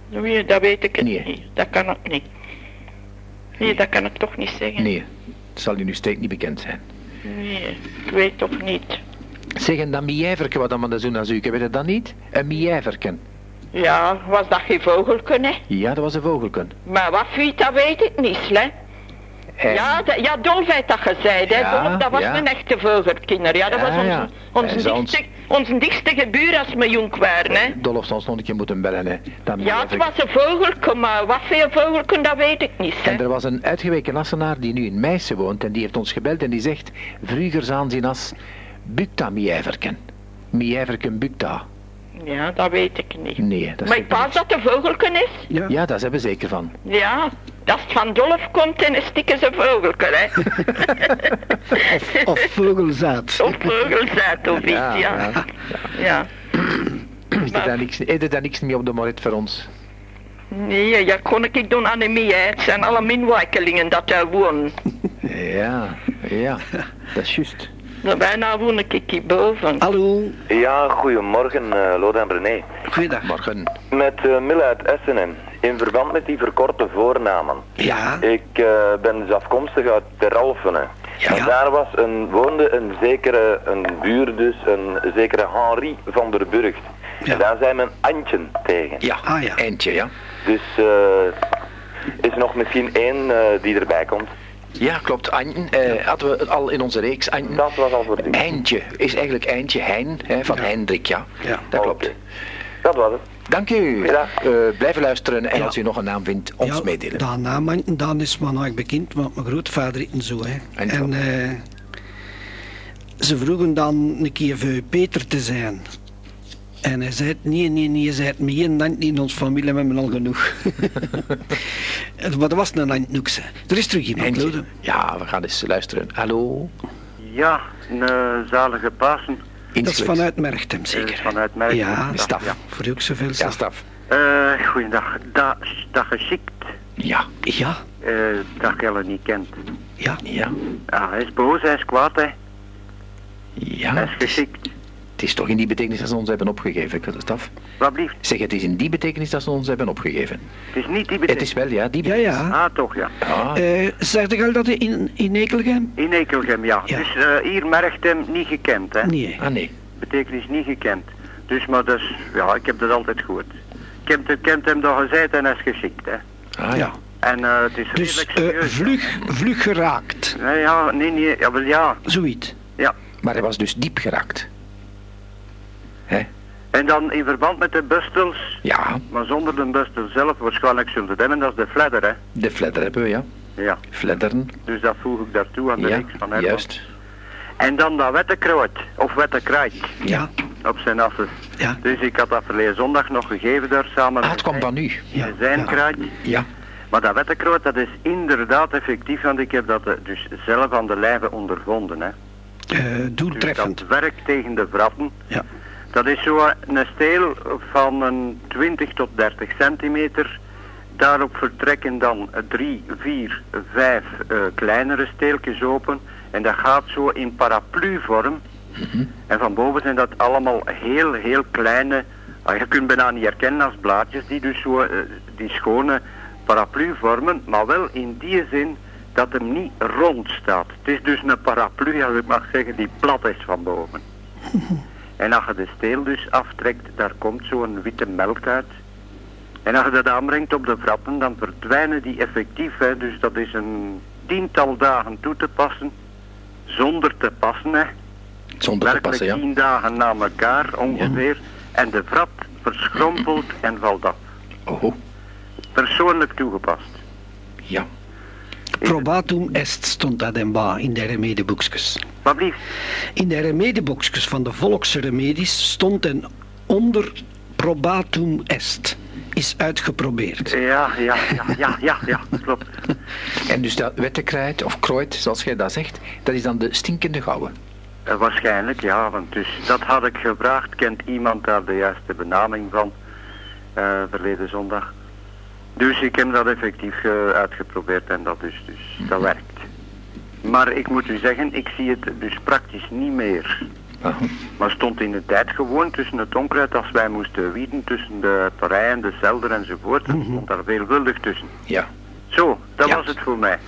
Speaker 7: Nee, dat weet ik het
Speaker 1: Nee.
Speaker 7: niet. Dat kan ik niet. Nee, dat kan ik toch niet zeggen.
Speaker 1: Nee, het zal u nu steeds niet bekend zijn.
Speaker 7: Nee, ik weet toch niet.
Speaker 1: Zeg, en dat miëverken wat dan met de zoenazuke, weet je dat niet? Een miëverken.
Speaker 7: Ja, was dat geen vogelken, hè?
Speaker 1: Ja, dat was een vogelken.
Speaker 7: Maar wat viet, dat weet ik niet, hè?
Speaker 1: En-
Speaker 7: Ja, ja, Dolf heeft dat gezegd, hè?
Speaker 1: Ja,
Speaker 7: Dolf, dat was
Speaker 1: ja.
Speaker 7: een echte vogelkinder. Ja, dat
Speaker 1: Ja,
Speaker 7: was onze, onze, dichtste, onze dichtste gebuur als we jong waren, hè?
Speaker 1: Dolf zal ons nog een keer moeten bellen, hè.
Speaker 7: Ja, het was een vogelken, maar wat veel vogelken, dat weet ik niet, hè?
Speaker 1: En er was een uitgeweken Assenaar die nu in Meissen woont en die heeft ons gebeld en die zegt, vroeger zagen ze als bukta miëverken. Miëverken bukta.
Speaker 7: Ja, dat weet ik niet.
Speaker 1: Nee, dat
Speaker 7: Maar
Speaker 1: is
Speaker 7: ik pas dat een vogelken is.
Speaker 2: Ja.
Speaker 1: Ja, daar zijn we zeker van.
Speaker 7: Ja, als het van Dolf komt, dan stikken ze vogelken, hè?
Speaker 2: Of, of vogelzaad.
Speaker 7: of vogelzaad of iets, ja.
Speaker 1: ja.
Speaker 7: Ja.
Speaker 1: Is er daar niks, is er niks meer op de morit voor ons?
Speaker 7: Nee, ja, kon ik niet doen anemie, hè. Het zijn alle minwijkelingen dat daar wonen.
Speaker 1: Ja, ja, dat is juist.
Speaker 7: Nou, bijna woon ik hier boven.
Speaker 2: Hallo,
Speaker 8: Ja, goedemorgen, eh Lode en Brené.
Speaker 2: goeiedag.
Speaker 1: Morgen.
Speaker 8: Met eh Mille uit Essenem, in verband met die verkorte voornamen.
Speaker 2: Ja,
Speaker 8: Ik eh, ben dus afkomstig uit Teralfenen.
Speaker 2: Ja.
Speaker 8: En daar was een, woonde een zekere, een buur dus, een zekere Henri van der Burgt.
Speaker 2: Ja.
Speaker 8: En daar zijn men Antje tegen.
Speaker 1: Ja,
Speaker 2: Ah, ja.
Speaker 1: eindje, ja.
Speaker 8: Dus eh is er nog misschien één die erbij komt.
Speaker 1: Ja, klopt. Anjen, eh, hadden we het al in onze reeks. Anjen.
Speaker 8: Dat was al voor u.
Speaker 1: Eindje is eigenlijk Eindje Hein, hè, van Hendrik, ja.
Speaker 2: Ja.
Speaker 1: Dat klopt.
Speaker 8: Dat was het.
Speaker 1: Dank u. Eh, blijven luisteren en
Speaker 2: Ja.
Speaker 1: als u nog een naam vindt, ons
Speaker 2: ja,
Speaker 1: meedelen.
Speaker 2: Dat naam, dan is me nog bekend, want mijn grootvader heette zo, hè.
Speaker 1: En
Speaker 2: En eh, ze vroegen dan een keer voor Peter te zijn. En hij zei, nee, nee, nee, hij zei, het meer Ant in ons familie hebben we al genoeg. maar dat was een Antnoekse. Er is terug iemand.
Speaker 1: Ja, we gaan eens luisteren. Hallo.
Speaker 9: Ja, een eh, zalige Pasen.
Speaker 2: Dat is vanuit Merchtem, zeker.
Speaker 9: Eh, vanuit Merchtem.
Speaker 2: Ja,
Speaker 9: Ja,
Speaker 1: Staf.
Speaker 9: ja.
Speaker 2: voor u ook zoveel
Speaker 1: Ja,
Speaker 2: staf.
Speaker 1: staf.
Speaker 9: Eh, goeiedag. Dat, dat geschikt,
Speaker 1: Ja,
Speaker 2: Ja,
Speaker 9: eh, dat Gelle niet kent.
Speaker 2: ja.
Speaker 1: ja,
Speaker 9: Ja, hij is boos, hij is kwaad, hè.
Speaker 1: ja.
Speaker 9: hij is
Speaker 1: Het is,
Speaker 9: geschikt.
Speaker 1: Het is toch in die betekenis dat ze ons hebben opgegeven, staf.
Speaker 9: Wat blieft?
Speaker 1: Zeg, het is in die betekenis dat ze ons hebben opgegeven.
Speaker 9: Het is niet die
Speaker 1: Het
Speaker 9: betekenis.
Speaker 1: is wel, ja, die
Speaker 2: Ja,
Speaker 1: betekenis.
Speaker 2: ja.
Speaker 9: Ah, toch, ja.
Speaker 1: Ja.
Speaker 2: Eh zeg je al dat hij in, in Ekelgem?
Speaker 9: In Ekelgem, ja.
Speaker 2: Ja.
Speaker 9: Dus eh, hier Merchtem niet gekend, hè.
Speaker 2: Nee.
Speaker 1: Ah, nee.
Speaker 9: Betekenis niet gekend. Dus, maar dus, ja, ik heb dat altijd goed. Ik heb het, kent hem dat gezegd en hij is geschikt, hè.
Speaker 1: Ah, ja.
Speaker 9: En eh, het is
Speaker 2: Dus
Speaker 9: serieus.
Speaker 2: vlug, vlug geraakt.
Speaker 9: Nee, ja, nee, nee, ja, wel ja.
Speaker 2: Zoiets.
Speaker 9: Ja.
Speaker 1: Maar hij was dus diep geraakt. Hè?
Speaker 9: En dan in verband met de bustels,
Speaker 1: Ja,
Speaker 9: maar zonder de bustel zelf, waarschijnlijk zullen het hebben, dat is de fladder, hè.
Speaker 1: de fledder hebben we, ja.
Speaker 9: Ja,
Speaker 1: Fledderen.
Speaker 9: dus dat voeg ik daartoe aan de
Speaker 1: Ja,
Speaker 9: reeks van Herman.
Speaker 1: juist.
Speaker 9: En dan dat wettekruid, of wettekruid,
Speaker 2: Ja,
Speaker 9: op zijn assen.
Speaker 2: ja,
Speaker 9: Dus ik had dat verleden zondag nog gegeven daar samen
Speaker 1: Ah, het kwam van u.
Speaker 2: ja.
Speaker 9: zijn
Speaker 2: ja.
Speaker 9: kruid.
Speaker 1: Ja.
Speaker 9: Maar dat wettekruid, dat is inderdaad effectief, want ik heb dat eh, dus zelf aan de lijve ondervonden, hè.
Speaker 2: Eh,
Speaker 9: Dus
Speaker 2: doeltreffend.
Speaker 9: dat werkt tegen de vratten.
Speaker 2: Ja.
Speaker 9: Dat is zo een steel van een 20 tot 30 centimeter. Daarop vertrekken dan drie, vier, vijf eh, kleinere steeltjes open. En dat gaat zo in paraplu-vorm. En van boven zijn dat allemaal heel, heel kleine... ah, je kunt bijna niet herkennen als blaadjes die dus zo eh, die schone paraplu vormen. Maar wel in die zin dat hem niet rond staat. Het is dus een paraplu, als ik mag zeggen, die plat is van boven. En als je de steel dus aftrekt, daar komt zo'n witte melk uit. En als je dat aanbrengt op de vratten, dan verdwijnen die effectief. Hè. Dus dat is een tiental dagen toe te passen, zonder te passen. Hè.
Speaker 1: Zonder te
Speaker 9: Werkelijk
Speaker 1: passen, ja.
Speaker 9: tien dagen na elkaar ongeveer. En de vrat verschrompelt en valt af.
Speaker 1: Oh,
Speaker 9: Persoonlijk toegepast.
Speaker 1: ja.
Speaker 2: Probatum est stond dat in ba in de remedieboekjes.
Speaker 9: Wat blieft?
Speaker 2: In de remedieboekjes van de volksremedies stond een onder probatum est. Is uitgeprobeerd.
Speaker 9: Ja, ja, ja, ja, ja, ja, klopt.
Speaker 1: En dus dat wettekruid, of krooit, zoals jij dat zegt, dat is dan de stinkende gouden.
Speaker 9: Eh, waarschijnlijk, ja, want dus dat had ik gevraagd. Kent iemand daar de juiste benaming van? eh, verleden zondag. Dus ik heb dat effectief eh, uitgeprobeerd en dat dus, dus dat werkt. Maar ik moet u zeggen, ik zie het dus praktisch niet meer. Maar stond in de tijd gewoon tussen het onkruid als wij moesten wieden, tussen de parij de zelder enzovoort. Er stond daar veelvuldig tussen.
Speaker 1: Ja,
Speaker 9: Zo, dat
Speaker 1: Ja.
Speaker 9: was het voor mij.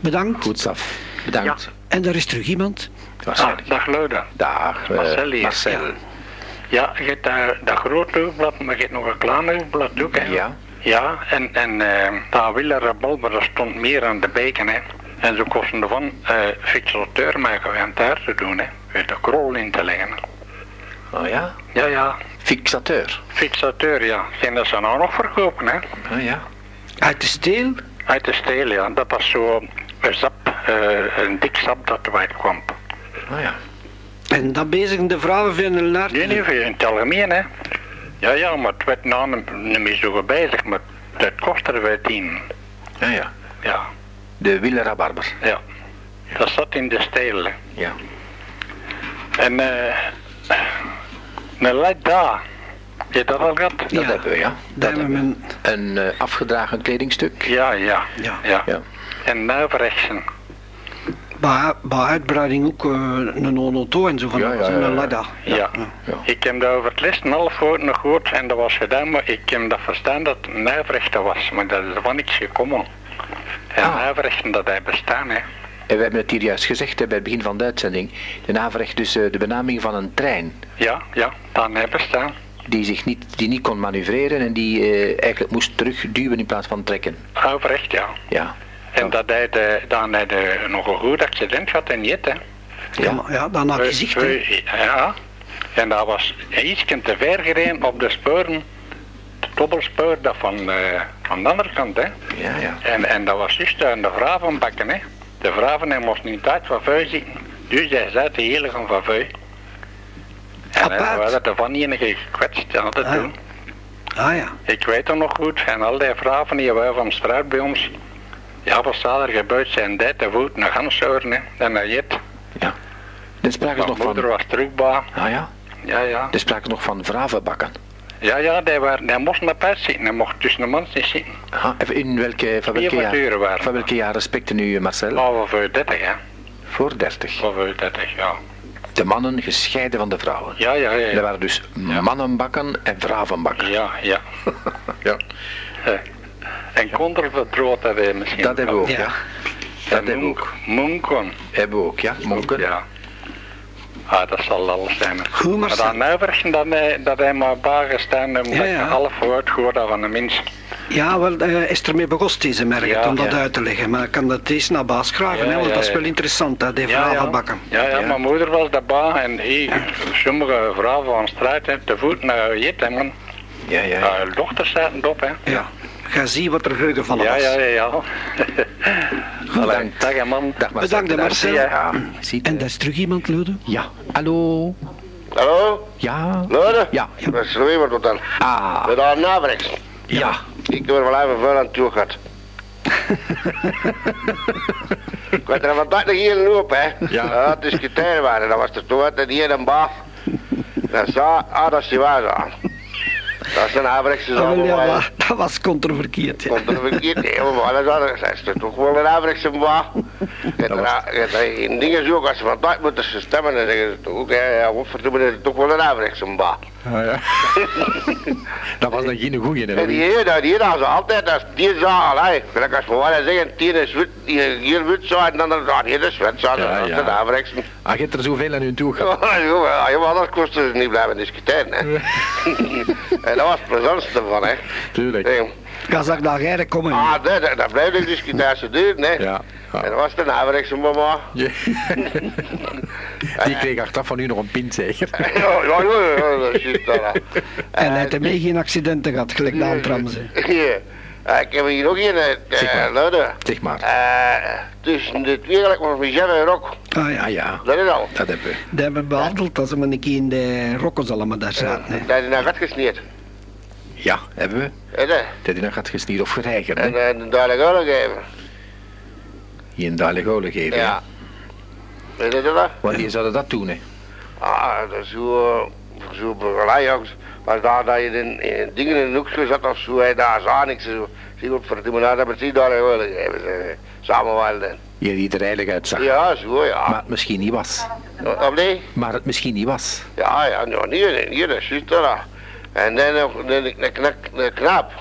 Speaker 2: Bedankt.
Speaker 1: goed Saf. Bedankt.
Speaker 2: En er is terug iemand.
Speaker 10: Ah, dag Luida.
Speaker 1: Dag, eh,
Speaker 10: Marcel hier.
Speaker 1: Marcel.
Speaker 10: Ja, je hebt daar dat grote uurblad, maar je hebt nog een klein uurblad ook, hè?
Speaker 1: Ja.
Speaker 10: Ja, en, en eh daar Willerabal, maar dat stond meer aan de beken, hè. En ze kosten ervan eh fixateur mij gewend daar te doen, hè. Met de krol in te leggen.
Speaker 1: Oh ja?
Speaker 10: Ja, ja,
Speaker 1: Fixateur.
Speaker 10: fixateur, ja. En dat ze nou nog verkopen, hè.
Speaker 1: Oh ja.
Speaker 2: Uit de steel.
Speaker 10: Uit de steel, ja. Dat was zo een sap, eh, een dik sap dat eruit kwam.
Speaker 1: Oh ja.
Speaker 2: En dat bezigen de vrouwen vinden naar.
Speaker 10: Nee, nee, in het algemeen, hè. Ja, ja, maar het werd nou niet- meer zo bezig, maar het kostte er weer tien.
Speaker 1: Ja, ja.
Speaker 10: Ja,
Speaker 1: De Willerabarber.
Speaker 10: ja. Dat zat in de stijl. hè.
Speaker 1: Ja.
Speaker 10: En eh een light daar. Heb je dat al gehad?
Speaker 1: Dat
Speaker 2: Ja.
Speaker 1: hebben we, ja. Dat
Speaker 2: hebben we.
Speaker 1: Een eh, afgedragen kledingstuk.
Speaker 10: Ja, ja.
Speaker 2: Ja.
Speaker 10: ja.
Speaker 1: Ja.
Speaker 10: En nuiverechtsen.
Speaker 2: Bij, bij uitbreiding ook eh, een onoto en zo van
Speaker 1: Ja, ja,
Speaker 2: zo'n
Speaker 1: ja, ja.
Speaker 2: ladda.
Speaker 10: Ja.
Speaker 1: Ja.
Speaker 10: Ik heb dat over het lessen half woord nog gehoord en dat was gedaan, maar ik heb dat verstaan dat het nuiverechten was. Maar dat is er van niks gekomen. En
Speaker 1: Ah.
Speaker 10: dat hij bestaan, hè.
Speaker 1: En we hebben het hier juist gezegd hè, bij het begin van de uitzending. De naverrecht dus eh, de benaming van een trein.
Speaker 10: Ja, ja, dat hij bestaan.
Speaker 1: Die zich niet, die niet kon manoeuvreren en die eh, eigenlijk moest terugduwen in plaats van trekken.
Speaker 10: Overrecht, ja.
Speaker 1: Ja.
Speaker 10: En dat hij de, dan hij de, nog een goed accident gehad in Jet, hè.
Speaker 2: Ja, maar ja, dan had je zicht.
Speaker 10: Wij- Ja. En dat was iets te ver gereden op de sporen. De dobbelspoor dat van, eh, van de andere kant, hè.
Speaker 1: Ja, ja.
Speaker 10: En, en dat was juist aan de vravenbakken, hè. De vraven, hij moest niet uit van vuil zitten. Dus hij zat de hele van van vuil. En
Speaker 2: Apart.
Speaker 10: hij was er van enige gekwetst aan het
Speaker 2: Ah.
Speaker 10: doen.
Speaker 2: Ah ja.
Speaker 10: Ik weet het nog goed. En al die vraven die waren van straat bij ons. Ja, wat staat er gebeurd zijn dit de voet naar Ganshoorn, hè. En naar Jet.
Speaker 1: ja. Er spraken ze nog
Speaker 10: moeder
Speaker 1: van...
Speaker 10: was terugbaar.
Speaker 1: Ah ja.
Speaker 10: Ja, ja.
Speaker 1: Er spraken nog van vravenbakken.
Speaker 10: Ja, ja, die, waren, die moest naar buiten zitten. Hij mocht tussen de mensen zitten.
Speaker 1: Aha. Even in welke, van welke, jaar,
Speaker 10: waren
Speaker 1: van welke jaren respecten nu, Marcel?
Speaker 10: Maar voor 30, hè.
Speaker 1: Voor 30.
Speaker 10: Voor 30, ja.
Speaker 1: De mannen gescheiden van de vrouwen.
Speaker 10: Ja, ja, ja.
Speaker 1: Er waren dus mannenbakken en vravenbakken.
Speaker 10: ja. ja.
Speaker 1: Ja.
Speaker 10: En kontervertroot dat hij misschien.
Speaker 1: Dat hebben we ook,
Speaker 2: Ja.
Speaker 1: ja. Dat hebben we ook.
Speaker 10: Munkon.
Speaker 1: Hebben we ook, ja. Monken.
Speaker 10: Ja. Ah, dat zal alles zijn.
Speaker 2: Goed,
Speaker 10: Maar dan nuiverigen dat hij, dat hij maar bagestaan omdat
Speaker 2: Ja,
Speaker 10: je
Speaker 2: ja.
Speaker 10: half woord gehoord van de mens.
Speaker 2: Ja, wel, eh, is ermee begost deze merk
Speaker 10: Ja,
Speaker 2: om dat
Speaker 1: ja.
Speaker 2: uit te leggen. Maar ik kan dat eens naar baas graven,
Speaker 10: Ja,
Speaker 2: hè, want
Speaker 10: ja,
Speaker 2: dat is
Speaker 10: ja.
Speaker 2: wel interessant, hè, die
Speaker 10: Ja, ja.
Speaker 2: vravenbakken.
Speaker 10: Ja, ja,
Speaker 1: Ja.
Speaker 10: mijn moeder was daarbij en ik, sommige vrouwen van straat hè, te voet naar hè, man.
Speaker 1: Ja, ja. ja.
Speaker 10: Haar dochters zaten op, hè.
Speaker 2: Ja. Ga zien wat er geugenvallen
Speaker 10: Ja,
Speaker 2: was.
Speaker 10: ja, ja, ja.
Speaker 1: Bedankt.
Speaker 10: Dag, hè, man.
Speaker 1: Dag Marcel.
Speaker 2: Bedankt. Marcel.
Speaker 1: Ja,
Speaker 2: En
Speaker 1: u.
Speaker 2: dat is terug iemand, Lude?
Speaker 1: Ja. Hallo.
Speaker 11: Hallo?
Speaker 1: Ja.
Speaker 11: Lode?
Speaker 1: Ja.
Speaker 11: Dat is Louis wat dan.
Speaker 1: Ah.
Speaker 11: Met haar nabreks.
Speaker 1: Ja.
Speaker 11: Ik heb er wel even veel aan toe gehad. ik had er vandaag nog hier loop, hè.
Speaker 1: Ja.
Speaker 11: Ja, het is kriteria waren. Dat was er toen en hier een baaf. Dat zou, ah, dat is die waar zo. Dat is een abrekse
Speaker 2: Ah, ja,
Speaker 11: maar
Speaker 2: dat was controverkeerd. Ja.
Speaker 11: Komt er verkeerd? Nee, maar dat is. Dat is toch wel een abrekse baaf. Je hebt er in dingen zo, als ze vandaag moeten ze stemmen, dan zeggen ze toch ook, ja, ja, wat dat is toch wel een baaf.
Speaker 1: Ah, ja. dat was dan geen goeie, hè?
Speaker 11: Die hier, dat hier hadden ze altijd, dat is die zaal, hè. Gelijk als we waren zeggen, tien is wit, hier wit zo, en dan, ah, hier is wit zo, dat is de afreksen.
Speaker 1: Ah, je hebt er zoveel aan hun toe gehad.
Speaker 11: Ja, maar anders kosten ze niet blijven discussiëren, hè. en dat was het plezantste van, hè.
Speaker 1: Tuurlijk.
Speaker 11: Hey,
Speaker 2: Ga zag daar rijden komen.
Speaker 11: Ah, dat, dat, dat blijft de discussie duren, hè.
Speaker 1: Ja. ja.
Speaker 11: En dat was de afreksen, mama.
Speaker 1: Ja. Die kreeg achteraf van u nog een pint, zeker?
Speaker 11: ja, ja, ja, ja, dat is juist dat, hè.
Speaker 2: En hij heeft ermee geen accidenten gehad, gelijk de Antram ze.
Speaker 11: Eh, ik heb hier nog een,
Speaker 1: Zeg maar.
Speaker 11: uh, luider.
Speaker 1: Zeg maar.
Speaker 11: Eh, tussen de twee gelijk maar en Rock.
Speaker 2: Ah ja,
Speaker 1: ja,
Speaker 11: Dat is al.
Speaker 1: dat hebben we.
Speaker 2: die hebben we behandeld als ze maar een keer in de rokkels allemaal daar zaten. hè.
Speaker 11: Dat is naar gat gesneerd.
Speaker 1: Ja, hebben we.
Speaker 11: Hè.
Speaker 1: Dat hij dan gaat gesnied of gereigerd,
Speaker 11: En
Speaker 1: hè?
Speaker 11: eh, een duidelijk oorlog geven.
Speaker 1: Je een dalige geven. hè?
Speaker 11: Ja. Weet je dat?
Speaker 1: Wanneer zouden dat doen, hè?
Speaker 11: Ah, dat is zo, zo begeleid ook. Maar daar dat je in, in dingen in een hoekje zat of zo, hij daar zag niks. Zo, zie wat voor de dat hebben ze daar wel gegeven. ze, Samen wel dan.
Speaker 1: Je die er eigenlijk uitzag.
Speaker 11: Ja, zo ja.
Speaker 1: Maar het misschien niet was.
Speaker 11: Of nee?
Speaker 1: Maar het misschien niet was.
Speaker 11: Ja, ja, nou, nee, nee, nee, dat. En dan nog een, een, een, een knaap.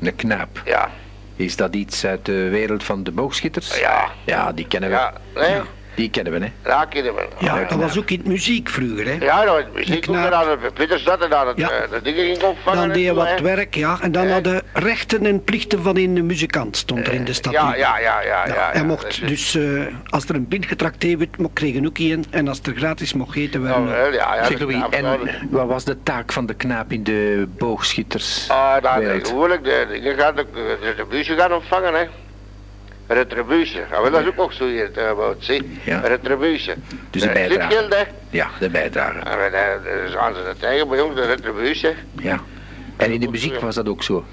Speaker 1: Een knaap.
Speaker 11: Ja.
Speaker 1: Is dat iets uit de wereld van de boogschieters?
Speaker 11: Ja.
Speaker 1: Ja, die kennen we.
Speaker 11: Ja, nee?
Speaker 1: Die kennen we, hè?
Speaker 11: Ja, kennen we.
Speaker 2: Ja, dat was ook in het muziek vroeger, hè.
Speaker 11: Ja, nou, muziek ook gedaan. Peter zat en dan het,
Speaker 2: Ja.
Speaker 11: eh, de dingen ging opvangen.
Speaker 2: Dan
Speaker 11: en
Speaker 2: deed je wat werk, ja. En dan hadden rechten en plichten van een muzikant, stond er in de statuut.
Speaker 11: Ja, ja, ja, ja. ja,
Speaker 2: Ja, hij
Speaker 11: ja,
Speaker 2: mocht
Speaker 11: dat
Speaker 2: dus, eh, als er een pint getrakteerd werd, mo- kreeg hij ook een. En als er gratis mocht eten werden.
Speaker 11: wel, ja, ja,
Speaker 1: Zeg
Speaker 11: dat-
Speaker 1: Louis, en
Speaker 11: dat-
Speaker 1: wat was de taak van de knaap in de boogschieters?
Speaker 11: Ah, daar
Speaker 1: wereld?
Speaker 11: gewoonlijk de dingen gaan, de, de gaan ontvangen, hè. Retributie. Ja, wel, dat is ook nog zo hier, wat zie.
Speaker 1: Ja.
Speaker 11: Retributie.
Speaker 1: Dus de
Speaker 11: Eh,
Speaker 1: bijdrage. Ja, de bijdrage.
Speaker 11: En we, eh, dan gaan ze dat tegen bij ons, de retributie.
Speaker 1: Ja. En in de muziek was dat ook zo.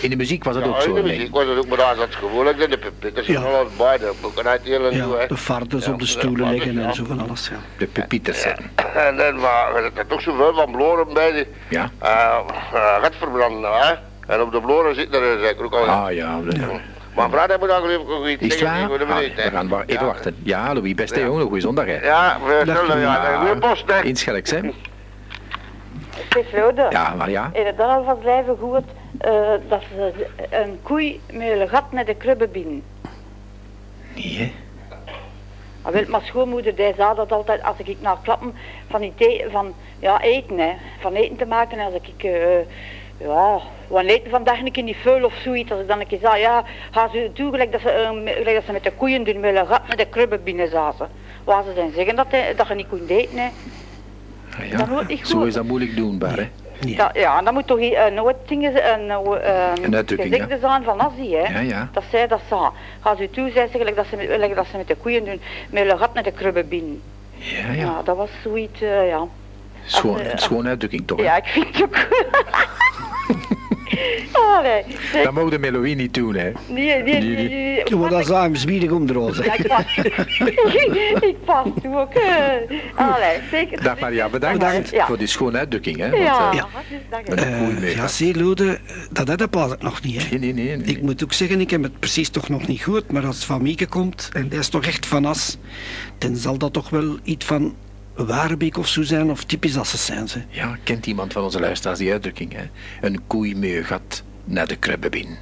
Speaker 1: In de muziek was dat
Speaker 11: Ja,
Speaker 1: ook
Speaker 11: in
Speaker 1: zo.
Speaker 11: de
Speaker 1: nee?
Speaker 11: muziek was dat ook, maar daar zat gewoonlijk in de puppieters
Speaker 2: Ja.
Speaker 11: en alles bij, de boeken en zo,
Speaker 2: Ja,
Speaker 11: hè.
Speaker 2: de vardes
Speaker 11: Ja,
Speaker 2: op de
Speaker 11: de
Speaker 2: stoelen liggen
Speaker 11: ja.
Speaker 2: en zo van alles. Ja.
Speaker 1: De pupieters. hè.
Speaker 11: En dan waren er toch zoveel van bloren bij die,
Speaker 1: Ja.
Speaker 11: eh, uh, verbranden, hè. En op de bloren zit er zeker ook al.
Speaker 1: Ah ja. de-
Speaker 11: Maar vrouw, moet even nog iets
Speaker 1: Is het Ah, we gaan wa- even
Speaker 11: Ja.
Speaker 1: wachten. Ja, Louis, beste
Speaker 11: Ja.
Speaker 1: jongen, goeie zondag, hè.
Speaker 11: Ja, we
Speaker 2: Dag,
Speaker 11: zullen, ja,
Speaker 1: Ja.
Speaker 11: de goeie post, hè.
Speaker 1: Hè?
Speaker 12: Zeg Rode,
Speaker 1: Ja, maar ja.
Speaker 12: in het dan van blijven goed eh, dat ze een koei met een gat naar de kribbe binnen.
Speaker 1: Nee, hè?
Speaker 12: Maar wel, mijn schoonmoeder die zei dat altijd als ik naar klappen van, die thee- van ja, eten, hè, van eten te maken. Als ik, eh ja, wat eten vandaag een keer niet veel of zoiets. Als ik dan een keer zei, ja, ga ze toe gelijk dat ze, eh, met- gelijk dat ze met de koeien doen, met een gat naar de kribbe binnen zaten. Waar ze dan zeggen dat, eh, dat je niet kunt eten, hè.
Speaker 1: Ah,
Speaker 12: Dat wordt niet
Speaker 1: Zo
Speaker 12: goed.
Speaker 1: is dat moeilijk doenbaar, hè?
Speaker 12: Dat, ja, dat moet toch een nooit dingen, een, een,
Speaker 1: Een uitdrukking,
Speaker 12: gezegde zijn van Azië, hè.
Speaker 1: Ja, ja.
Speaker 12: Dat zij dat zei. Ga ze toe, zei ze gelijk dat ze, met, gelijk dat ze met de koeien doen, met een gat naar de kribbe binnen.
Speaker 1: Ja,
Speaker 12: Ja,
Speaker 1: ja.
Speaker 12: dat was zoiets, eh, ja.
Speaker 1: Schoon,
Speaker 12: eh,
Speaker 1: een schone uitdrukking, toch? hè?
Speaker 12: Ja, ik vind het ook. Allee, zeg,
Speaker 1: Dat mogen de Meloï niet doen, hè?
Speaker 12: nee, nee, nee, nee, nee.
Speaker 2: Ja, maar dat zwiedig om de roze.
Speaker 12: Ja, ik pas, ik pas toe ook. Allee, zeker.
Speaker 1: Dag Maria, bedankt,
Speaker 12: Bedankt, ja.
Speaker 1: voor die schone uitdrukking, hè? Want,
Speaker 12: Ja,
Speaker 1: eh,
Speaker 2: Ja.
Speaker 12: dank
Speaker 1: met
Speaker 12: je.
Speaker 1: een koei
Speaker 2: Eh, ja, dat heb ik pas nog niet. Hè.
Speaker 1: Nee, nee, nee. nee.
Speaker 2: Ik moet ook zeggen, ik heb het precies toch nog niet goed, maar als het van Mieke komt, en dat is toch echt van as, dan zal dat toch wel iets van Warebeek of zo zijn, of typisch Asses zijn ze.
Speaker 1: Ja, kent iemand van onze luisteraars die uitdrukking, hè? Een koei met gat naar de kribbe binnen.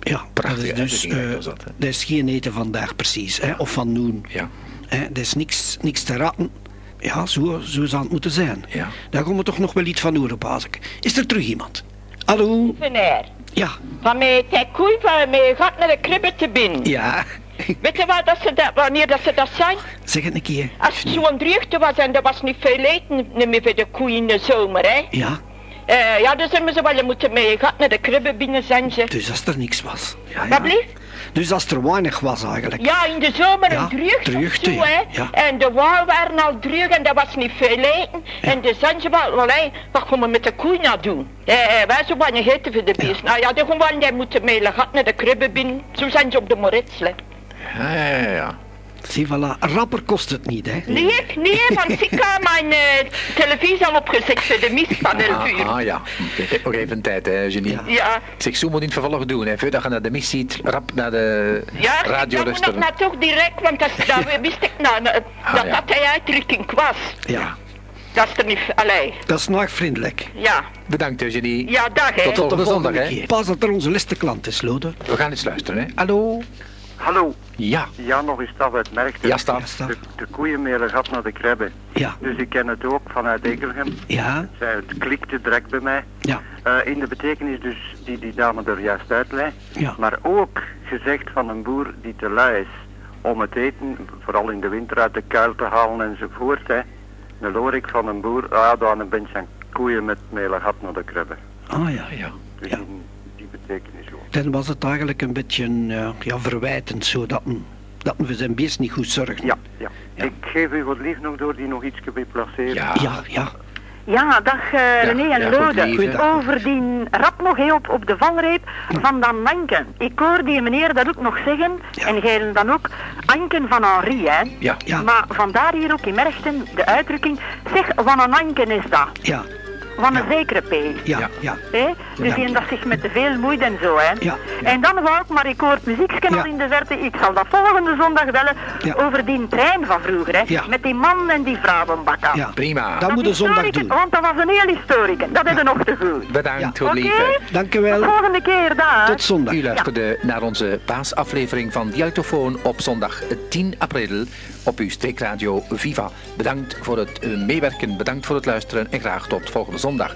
Speaker 2: Ja,
Speaker 1: Prachtige
Speaker 2: dat is dus, eh,
Speaker 1: dat,
Speaker 2: dat is geen eten vandaag precies, hè, of van noen.
Speaker 1: Ja,
Speaker 2: Hè, dat is niks, niks te ratten. Ja, zo, zo zou het moeten zijn.
Speaker 1: ja.
Speaker 2: Daar komen we toch nog wel iets van horen, baas ik. Is er terug iemand? Hallo?
Speaker 7: Meneer,
Speaker 2: Ja,
Speaker 7: van mij koei van mij gaat naar de kribbe te binnen.
Speaker 2: ja.
Speaker 7: Weet je wat dat ze dat, wanneer dat ze dat zijn?
Speaker 2: Zeg het een keer.
Speaker 7: Als het zo'n drukte was en er was niet veel eten niet meer voor de koeien in de zomer, hè?
Speaker 2: Ja,
Speaker 7: Eh, ja, dus hebben ze wel moeten mee gaat naar de kribbe binnen zijn ze.
Speaker 2: dus als er niks was. Ja,
Speaker 7: Wat
Speaker 2: ja. Dus als er weinig was eigenlijk.
Speaker 7: Ja, in de zomer
Speaker 2: Ja,
Speaker 7: een drukte
Speaker 2: drukte,
Speaker 7: zo, hè.
Speaker 2: ja.
Speaker 7: En de wal waren al druk en er was niet veel eten. En de zijn ze wel, wel, hè, wat gaan we met de koeien nou doen? Eh, eh, wij zo weinig eten voor de beest. Nou ja, die gewoon die moeten mee gaat naar de kribbe binnen. Zo zijn ze op de moretsle.
Speaker 1: Ja, ja, ja, ja.
Speaker 2: Zie, voilà. Rapper kost het niet, hè.
Speaker 7: Nee, nee, want ik heb mijn eh, televisie al opgezet voor de mis van 11 uur.
Speaker 1: Ah, ah, ja. Oké, Nog even tijd, hè, Genie.
Speaker 2: Ja.
Speaker 7: Ja,
Speaker 1: zeg, zo moet je in het vervolg doen, hè. Voordat je naar de mis ziet, rap naar de
Speaker 7: ja,
Speaker 1: radio
Speaker 7: dat moet toch direct, want dat, dat wist ik nou, dat
Speaker 1: Ah, ja.
Speaker 7: dat hij uitdrukking was.
Speaker 2: Ja,
Speaker 7: Dat is er niet, allee,
Speaker 2: dat is nog vriendelijk.
Speaker 7: ja.
Speaker 1: Bedankt, Eugenie.
Speaker 7: Ja, dag hè.
Speaker 1: Tot volgende zondag,
Speaker 2: volgende
Speaker 1: hè.
Speaker 2: keer. Pas dat er onze liste klant is, Lode.
Speaker 1: We gaan eens luisteren, hè. Hallo?
Speaker 9: Hallo,
Speaker 1: Ja.
Speaker 9: ja nog eens staf uit Merchten.
Speaker 1: Ja,
Speaker 2: stap.
Speaker 9: De, de koeienmelen gaat naar de kribbe.
Speaker 2: Ja,
Speaker 9: Dus ik ken het ook vanuit Ekelgem.
Speaker 2: ja,
Speaker 9: Zij, het klikte direct bij mij.
Speaker 2: ja,
Speaker 9: Eh, in de betekenis dus die die dame er juist uitlegt.
Speaker 2: ja.
Speaker 9: Maar ook gezegd van een boer die te lui is om het eten, vooral in de winter, uit de kuil te halen enzovoort. Hè. Dan hoor ik van een boer, ah, dan ben zijn koeien met melen gat naar de kribbe.
Speaker 2: Ah ja,
Speaker 1: Ja.
Speaker 9: Dus
Speaker 2: Ja.
Speaker 9: in betekenis ook.
Speaker 2: Dan was het eigenlijk een beetje eh, ja, verwijtend, zo dat, een- dat we zijn beest niet goed zorgen.
Speaker 9: Ja, ja,
Speaker 2: Ja.
Speaker 9: Ik geef u wat lief nog door die nog iets te placeren.
Speaker 1: Ja.
Speaker 2: ja, ja.
Speaker 13: Ja, dag eh, René en
Speaker 1: ja,
Speaker 13: Lode. Over die rap nog heel op, op de valreep van Dan Manken. Ik hoor die meneer dat ook nog zeggen. En jij dan ook Anken van Henri, hè.
Speaker 1: Ja.
Speaker 2: Ja.
Speaker 13: Maar vandaar hier ook in Merchten de uitdrukking. Zeg, wat een Anken is dat?
Speaker 2: Ja,
Speaker 13: Van een zekere P.
Speaker 2: ja,
Speaker 1: Ja.
Speaker 2: ja.
Speaker 13: Dus die dat zich met te veel moeit en zo, hè.
Speaker 2: Ja.
Speaker 13: En dan wou ik, maar ik hoor het muziekje al in de verte. Ik zal dat volgende zondag bellen
Speaker 2: Ja.
Speaker 13: over die trein van vroeger, hè.
Speaker 2: Ja.
Speaker 13: Met die man en die vrouwenbakker.
Speaker 2: ja.
Speaker 1: Prima.
Speaker 2: Dat moet een zondag doen.
Speaker 13: Want dat was een heel historicus. Dat is er nog te goed.
Speaker 1: Bedankt
Speaker 2: Ja.
Speaker 1: voor het
Speaker 13: Oké?
Speaker 1: lieve.
Speaker 2: Dank u wel.
Speaker 13: Volgende keer, daar.
Speaker 2: Tot zondag.
Speaker 1: U luisterde naar onze paasaflevering van Dialectofoon op zondag 10 april op uw streekradio Viva. Bedankt voor het eh, meewerken, bedankt voor het luisteren en graag tot volgende zondag.